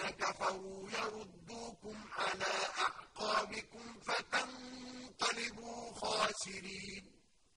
الَّذِينَ كَفَرُوا يَرُدُّوكُمْ عَلَىٰ أَعْقَابِكُمْ فَتَنقَلِبُوا خَاسِرِينَ.